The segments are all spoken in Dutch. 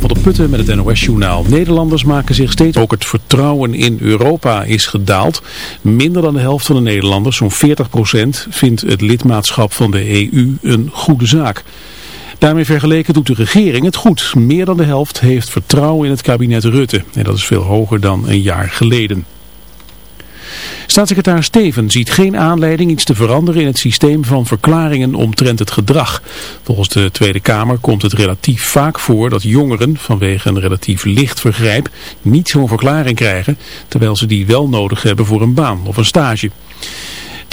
Van der Putten met het NOS-journaal. Nederlanders maken zich steeds... Ook het vertrouwen in Europa is gedaald. Minder dan de helft van de Nederlanders, zo'n 40%, vindt het lidmaatschap van de EU een goede zaak. Daarmee vergeleken doet de regering het goed. Meer dan de helft heeft vertrouwen in het kabinet Rutte. En dat is veel hoger dan een jaar geleden. Staatssecretaris Steven ziet geen aanleiding iets te veranderen in het systeem van verklaringen omtrent het gedrag. Volgens de Tweede Kamer komt het relatief vaak voor dat jongeren vanwege een relatief licht vergrijp niet zo'n verklaring krijgen, terwijl ze die wel nodig hebben voor een baan of een stage.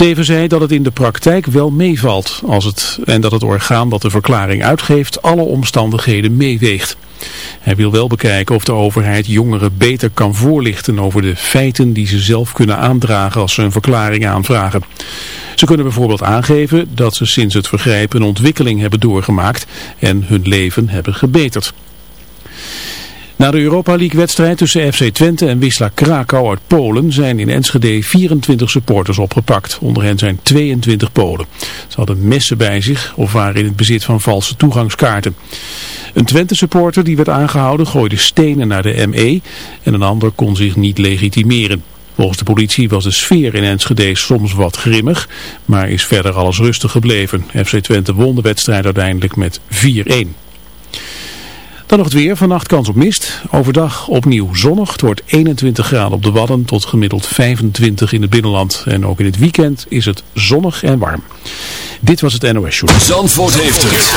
Teven zei dat het in de praktijk wel meevalt als het, en dat het orgaan dat de verklaring uitgeeft alle omstandigheden meeweegt. Hij wil wel bekijken of de overheid jongeren beter kan voorlichten over de feiten die ze zelf kunnen aandragen als ze een verklaring aanvragen. Ze kunnen bijvoorbeeld aangeven dat ze sinds het vergrijp een ontwikkeling hebben doorgemaakt en hun leven hebben gebeterd. Na de Europa League wedstrijd tussen FC Twente en Wisla Krakau uit Polen zijn in Enschede 24 supporters opgepakt. Onder hen zijn 22 Polen. Ze hadden messen bij zich of waren in het bezit van valse toegangskaarten. Een Twente supporter die werd aangehouden gooide stenen naar de ME en een ander kon zich niet legitimeren. Volgens de politie was de sfeer in Enschede soms wat grimmig, maar is verder alles rustig gebleven. FC Twente won de wedstrijd uiteindelijk met 4-1. Dan nog het weer. Vannacht kans op mist. Overdag opnieuw zonnig. Het wordt 21 graden op de Wadden tot gemiddeld 25 in het binnenland. En ook in het weekend is het zonnig en warm. Dit was het NOS Show. Zandvoort heeft het.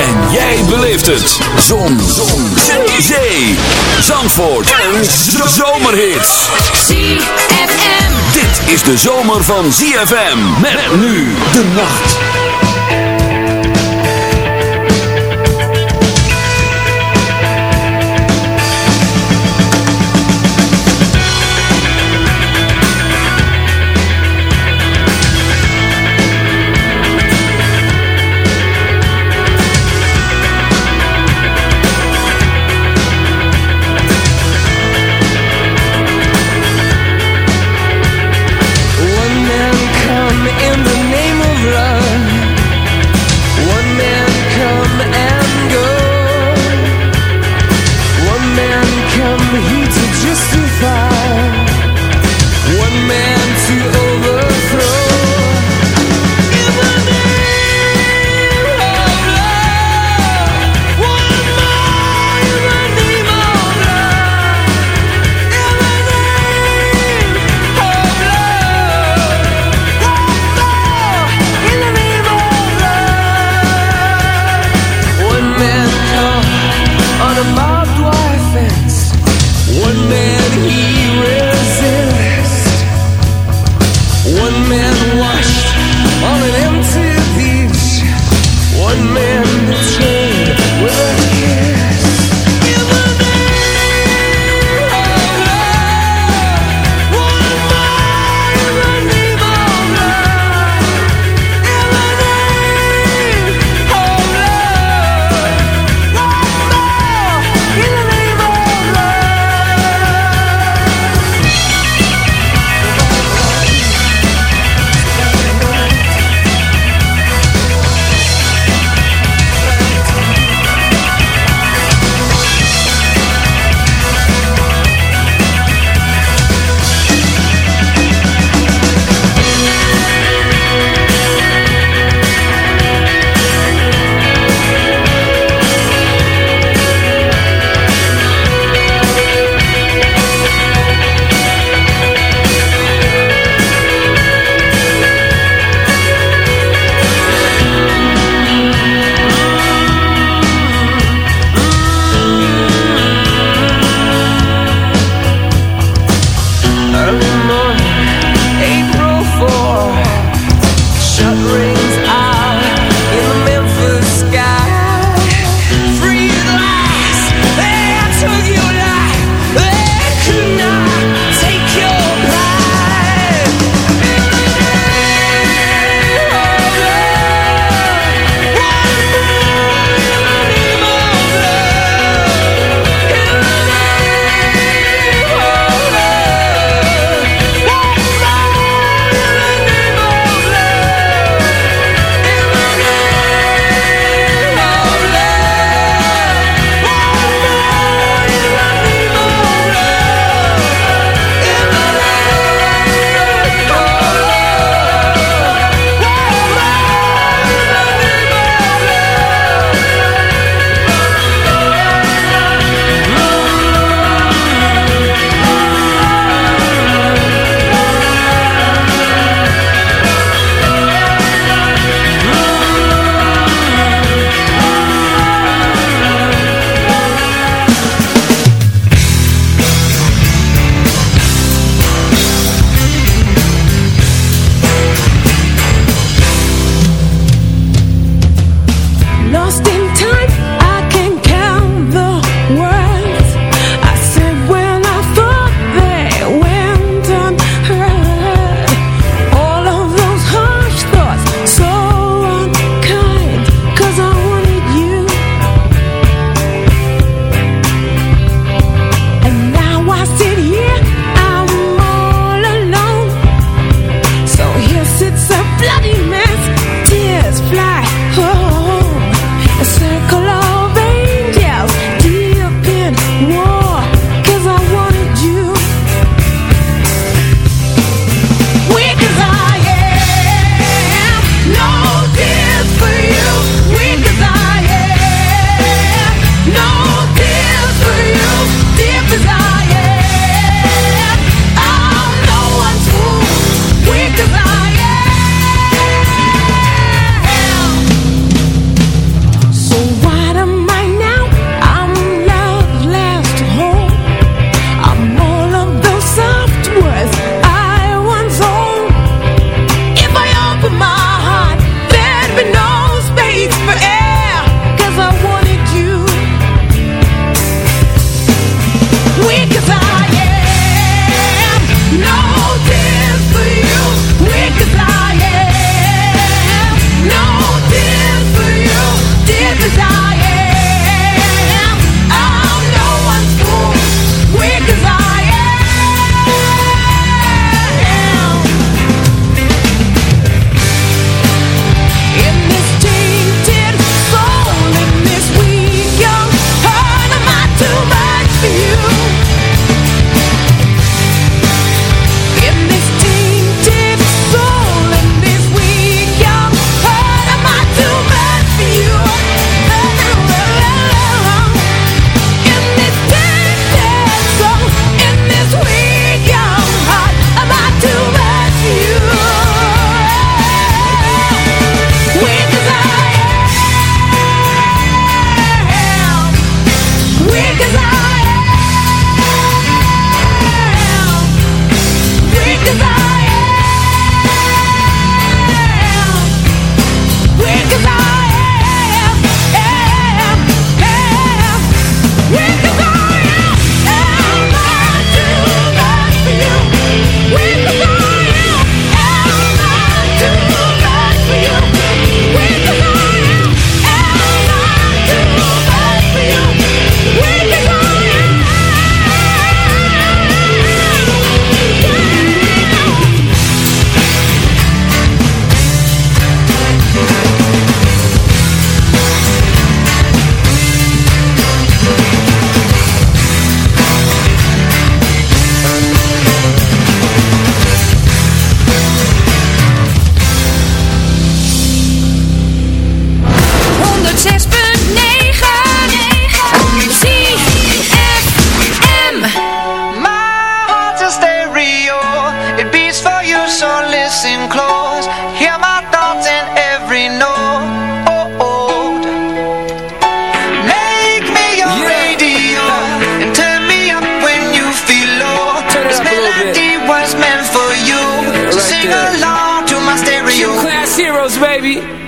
En jij beleeft het. Zon. Zon. Zee. Zee. Zandvoort. Een zomerhit. ZFM. Dit is de zomer van ZFM. Met nu de nacht. melody was meant for you. Yeah, right so sing there. along to my stereo. Two class heroes, baby.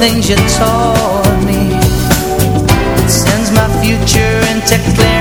things you taught me. It sends my future into clarity.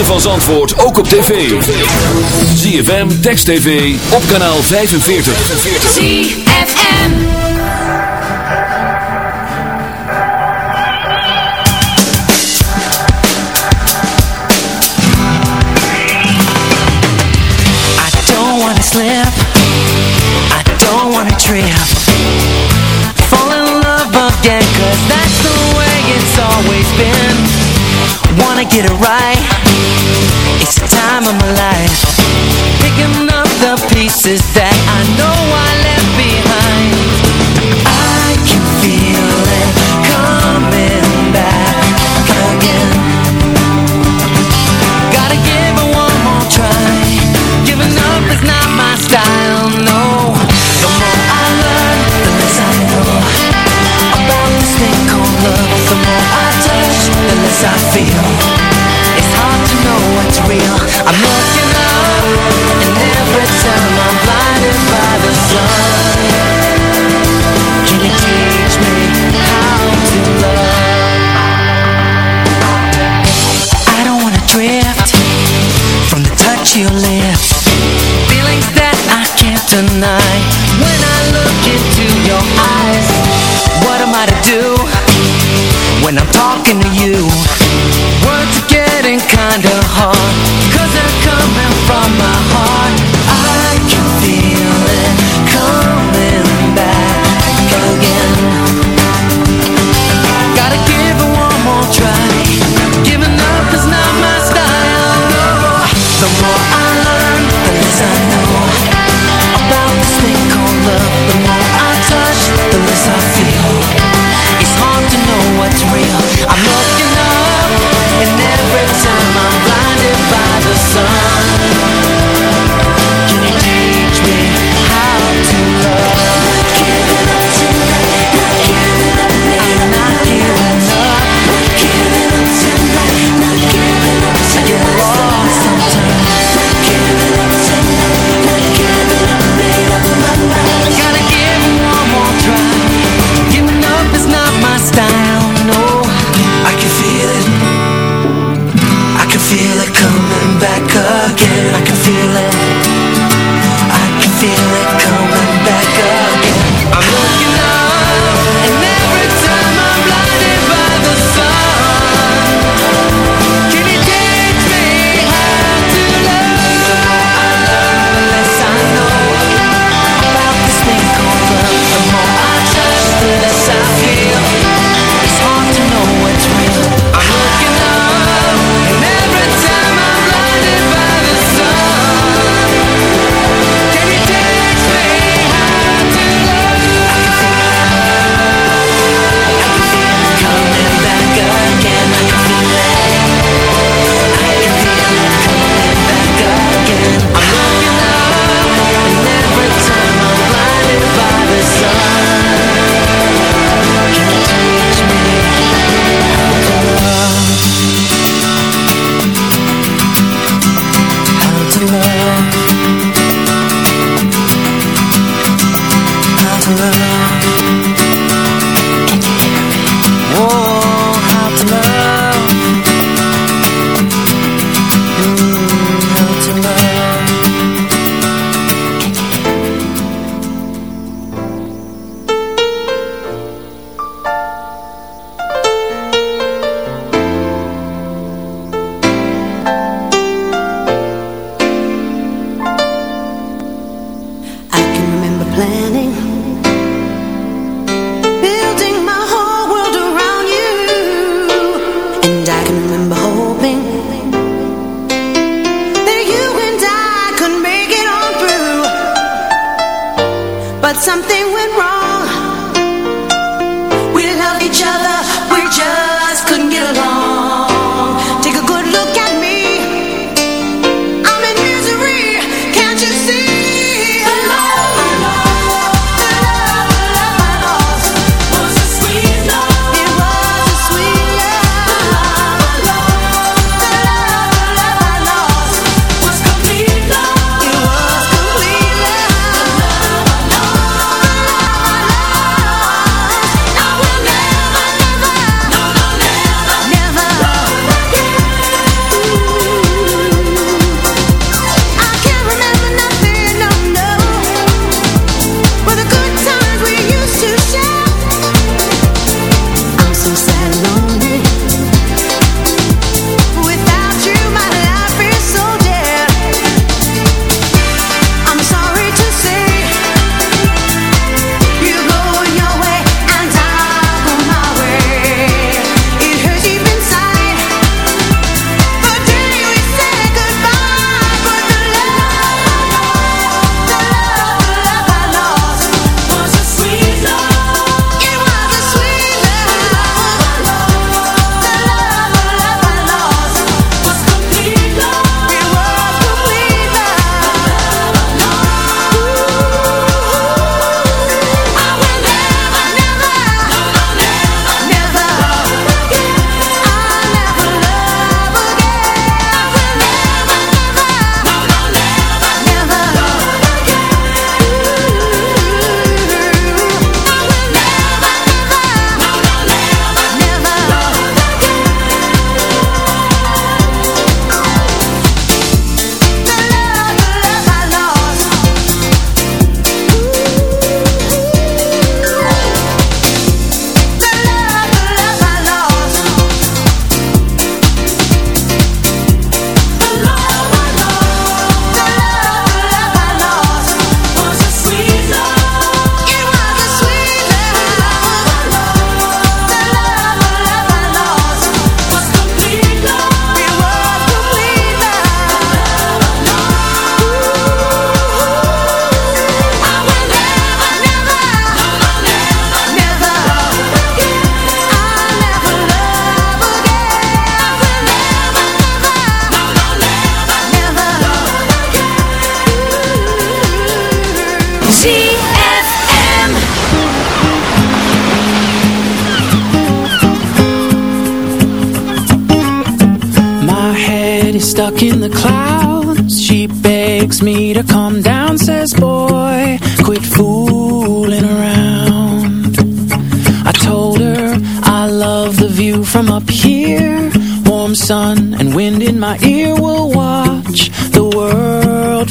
ritme van Zandvoort ook op tv. ZFM, Text TV, op kanaal 45. ZFM I don't wanna slip I don't wanna trip Fall in love again Cause that's the way it's always been wanna get it right. It's the time of my life. Picking up the pieces that I know I left behind. I feel. It's hard to know what's real. I'm when I'm talking to you. Words are getting kinda hard.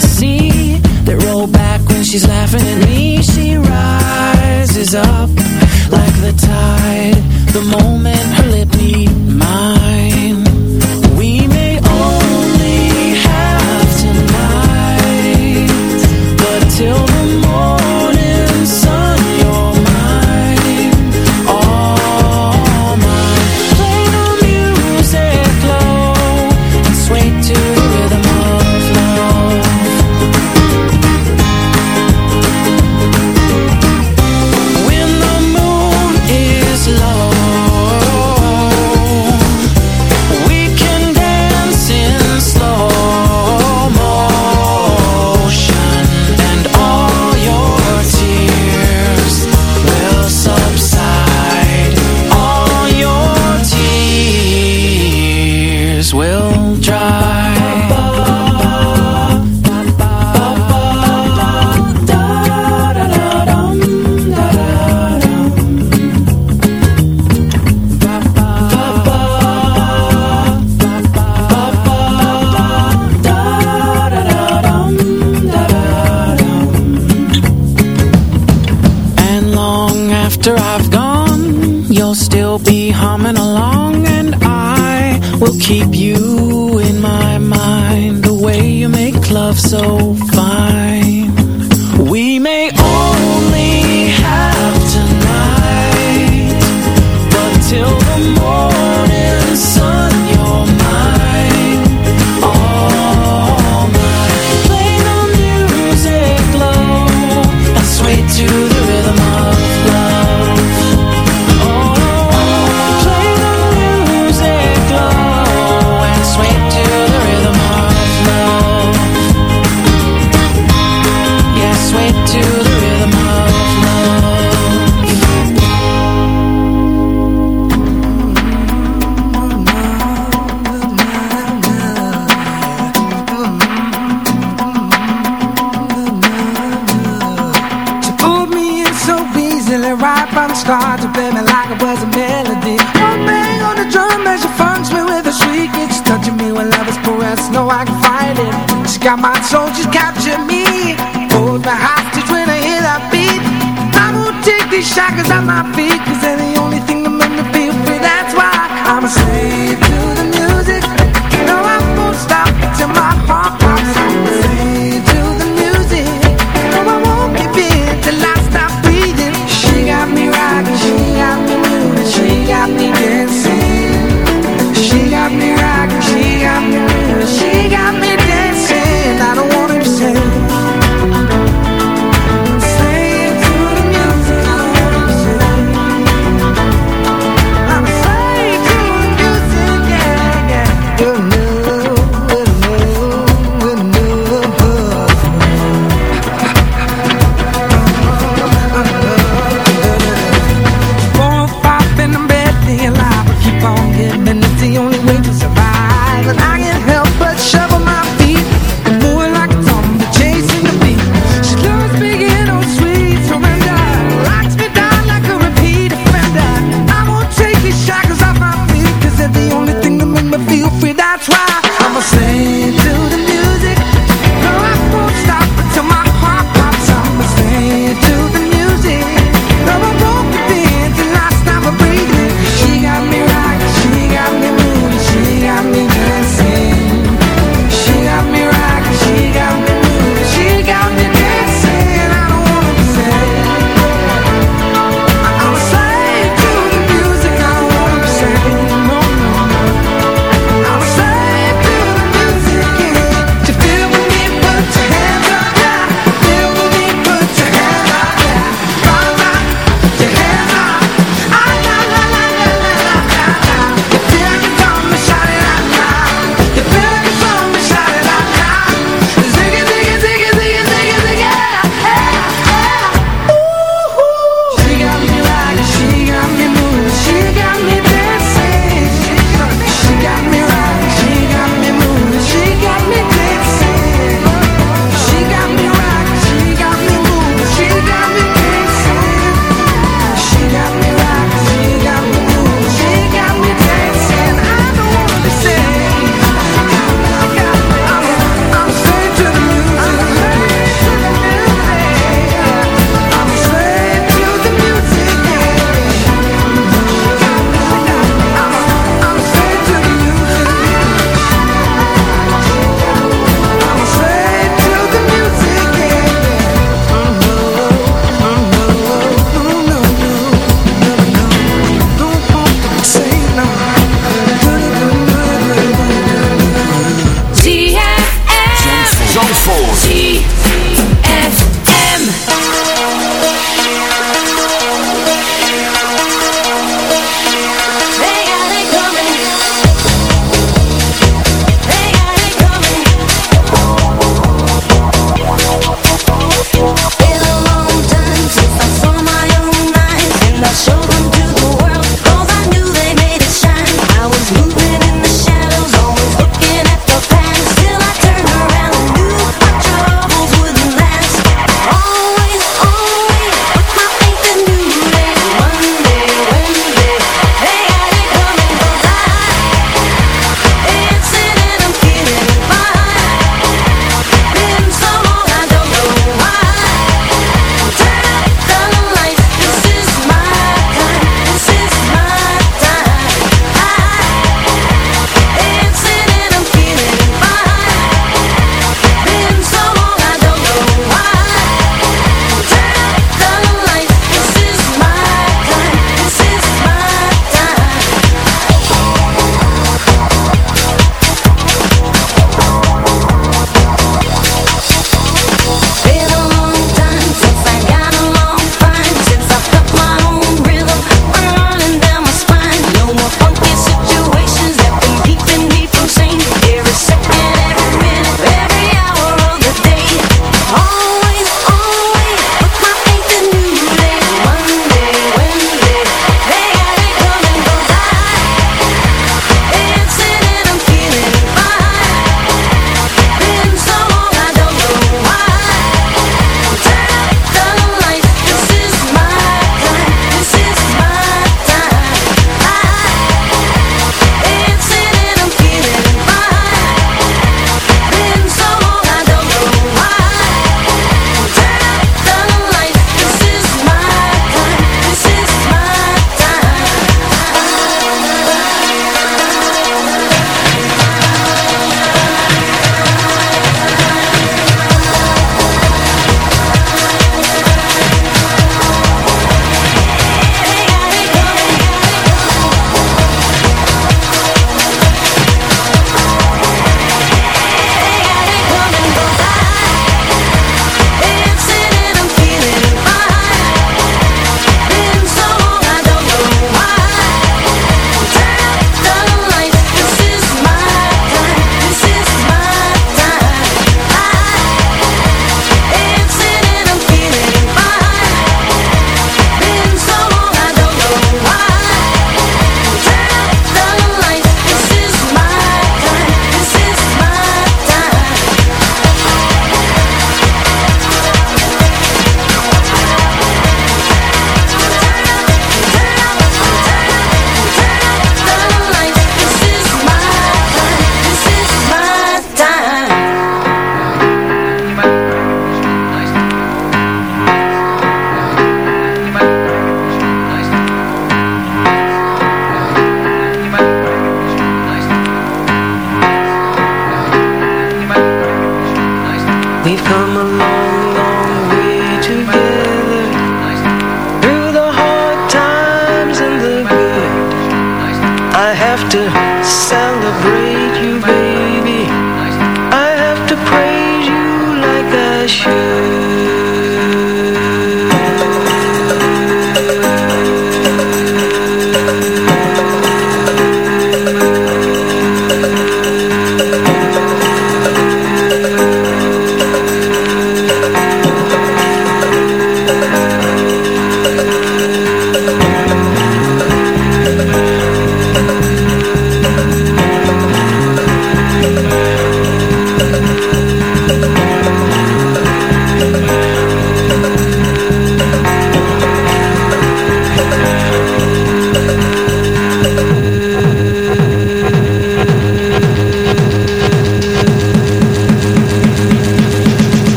to see that roll back when she's laughing.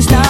Stop. not